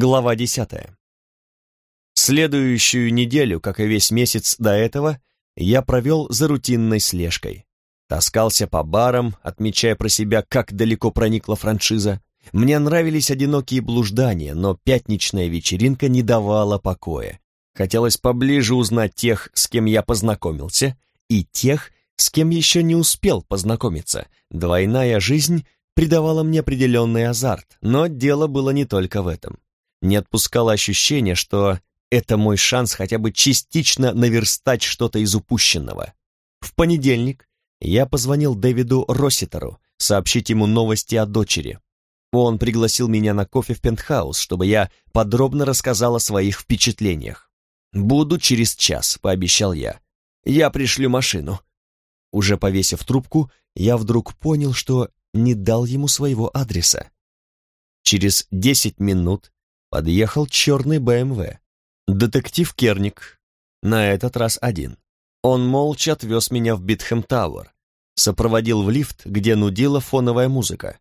Глава десятая. Следующую неделю, как и весь месяц до этого, я провел за рутинной слежкой. Таскался по барам, отмечая про себя, как далеко проникла франшиза. Мне нравились одинокие блуждания, но пятничная вечеринка не давала покоя. Хотелось поближе узнать тех, с кем я познакомился, и тех, с кем еще не успел познакомиться. Двойная жизнь придавала мне определенный азарт, но дело было не только в этом. Не отпускало ощущение, что это мой шанс хотя бы частично наверстать что-то из упущенного. В понедельник я позвонил Дэвиду Росситеру, сообщить ему новости о дочери. Он пригласил меня на кофе в пентхаус, чтобы я подробно рассказал о своих впечатлениях. «Буду через час», — пообещал я. «Я пришлю машину». Уже повесив трубку, я вдруг понял, что не дал ему своего адреса. Через десять минут подъехал черный БМВ. Детектив Керник, на этот раз один. Он молча отвез меня в Битхэм Тауэр, сопроводил в лифт, где нудила фоновая музыка.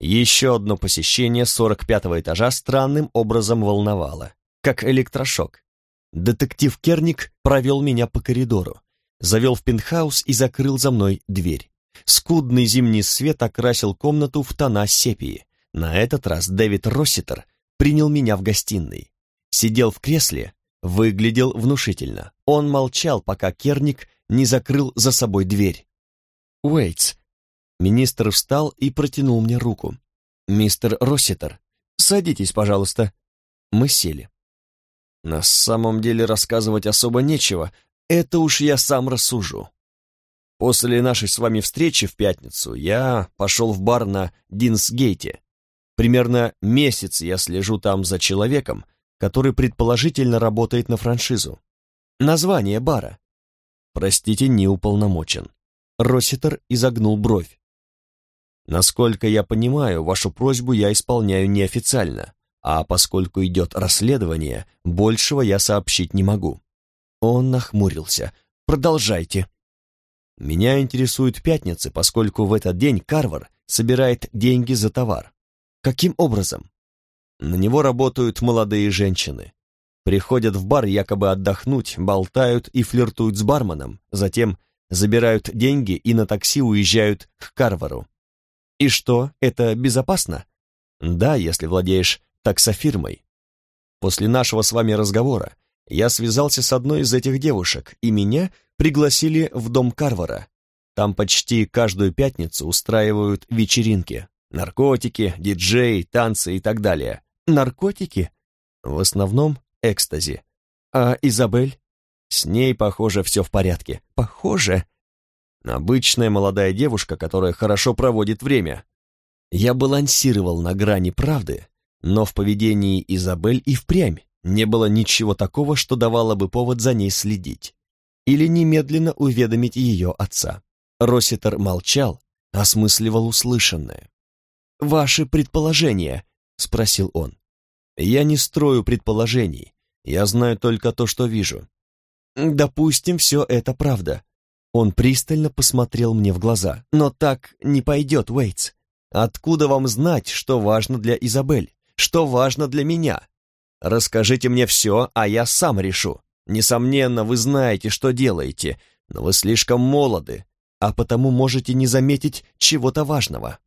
Еще одно посещение 45-го этажа странным образом волновало, как электрошок. Детектив Керник провел меня по коридору, завел в пентхаус и закрыл за мной дверь. Скудный зимний свет окрасил комнату в тона сепии. На этот раз Дэвид Росситер принял меня в гостиной. Сидел в кресле, выглядел внушительно. Он молчал, пока Керник не закрыл за собой дверь. «Уэйтс». Министр встал и протянул мне руку. «Мистер Росситер, садитесь, пожалуйста». Мы сели. На самом деле рассказывать особо нечего, это уж я сам рассужу. После нашей с вами встречи в пятницу я пошел в бар на Динсгейте. Примерно месяц я слежу там за человеком, который предположительно работает на франшизу. Название бара. Простите, не уполномочен. Росситер изогнул бровь. Насколько я понимаю, вашу просьбу я исполняю неофициально, а поскольку идет расследование, большего я сообщить не могу. Он нахмурился. Продолжайте. Меня интересуют пятницы, поскольку в этот день Карвар собирает деньги за товар. Каким образом? На него работают молодые женщины. Приходят в бар якобы отдохнуть, болтают и флиртуют с барменом, затем забирают деньги и на такси уезжают к Карвару. И что, это безопасно? Да, если владеешь таксофирмой. После нашего с вами разговора я связался с одной из этих девушек, и меня пригласили в дом Карвара. Там почти каждую пятницу устраивают вечеринки. Наркотики, диджей, танцы и так далее. Наркотики? В основном экстази. А Изабель? С ней, похоже, все в порядке. Похоже? Обычная молодая девушка, которая хорошо проводит время. Я балансировал на грани правды, но в поведении Изабель и впрямь не было ничего такого, что давало бы повод за ней следить. Или немедленно уведомить ее отца. Росситер молчал, осмысливал услышанное. «Ваши предположения?» — спросил он. «Я не строю предположений. Я знаю только то, что вижу. Допустим, все это правда. Он пристально посмотрел мне в глаза. Но так не пойдет, Уэйтс. Откуда вам знать, что важно для Изабель? Что важно для меня? Расскажите мне все, а я сам решу. Несомненно, вы знаете, что делаете, но вы слишком молоды, а потому можете не заметить чего-то важного.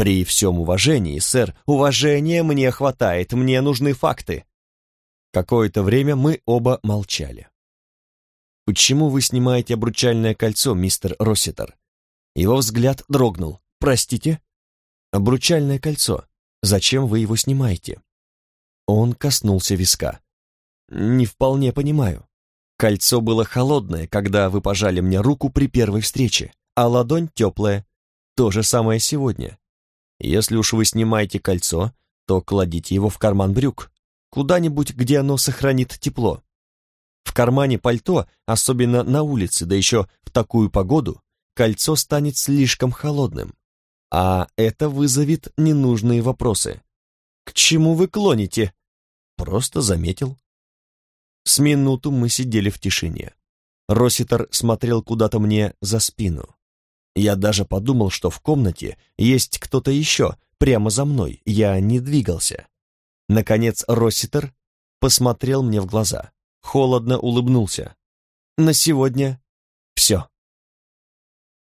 При всем уважении, сэр, уважения мне хватает, мне нужны факты. Какое-то время мы оба молчали. «Почему вы снимаете обручальное кольцо, мистер Росситер?» Его взгляд дрогнул. «Простите?» «Обручальное кольцо. Зачем вы его снимаете?» Он коснулся виска. «Не вполне понимаю. Кольцо было холодное, когда вы пожали мне руку при первой встрече, а ладонь теплая. То же самое сегодня. Если уж вы снимаете кольцо, то кладите его в карман брюк, куда-нибудь, где оно сохранит тепло. В кармане пальто, особенно на улице, да еще в такую погоду, кольцо станет слишком холодным. А это вызовет ненужные вопросы. «К чему вы клоните?» Просто заметил. С минуту мы сидели в тишине. Росситер смотрел куда-то мне за спину. Я даже подумал, что в комнате есть кто-то еще, прямо за мной, я не двигался. Наконец Росситер посмотрел мне в глаза, холодно улыбнулся. «На сегодня все».